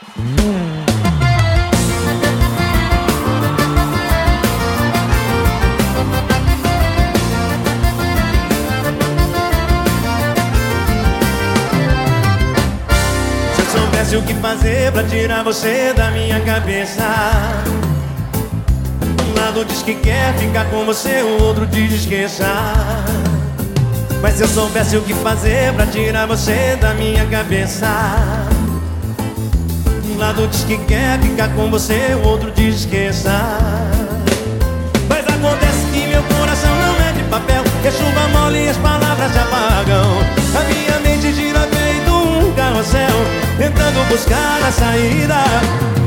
Se eu soubesse o que fazer pra tirar você da minha cabeça. Um lado diz que quer ficar com você, o outro diz esqueça. Mas se eu soubesse o que fazer pra tirar você da minha cabeça lado diz que quer ficar com você, o outro diz esqueça Mas acontece que meu coração não é de papel a chuva mole e as palavras se apagam A minha mente gira feito um carrossel Tentando buscar a saída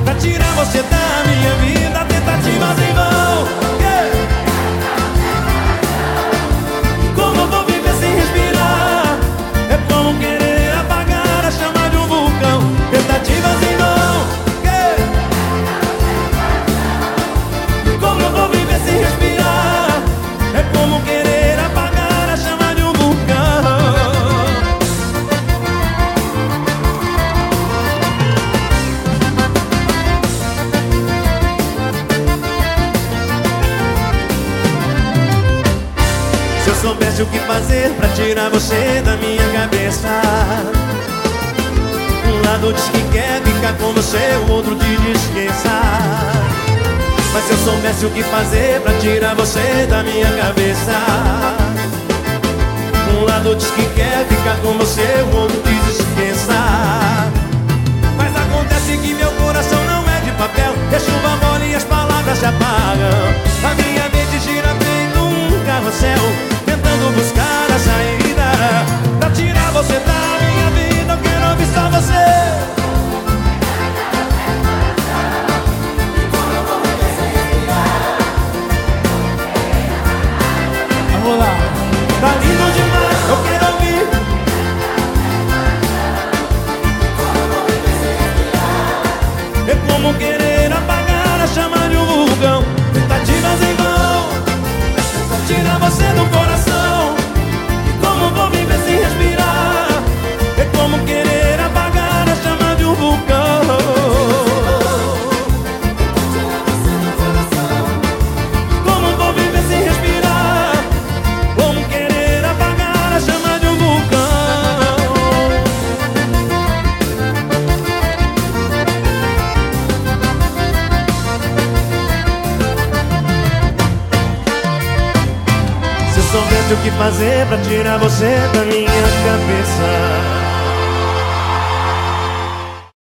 Pra tirar você da minha vida. Tentativas em vão Soubesse o que fazer pra tirar você da minha cabeça. Um lado diz que quer ficar com você, o outro diz esqueça. Mas se eu soubesse o que fazer pra tirar você da minha cabeça. Um lado diz que quer ficar com você, o outro diz esqueça. Mas acontece que meu coração não é de papel a chuva mole e as palavras se apagam. A minha mente gira feito um carrossel você coração soubesse o que fazer pra tirar você da minha cabeça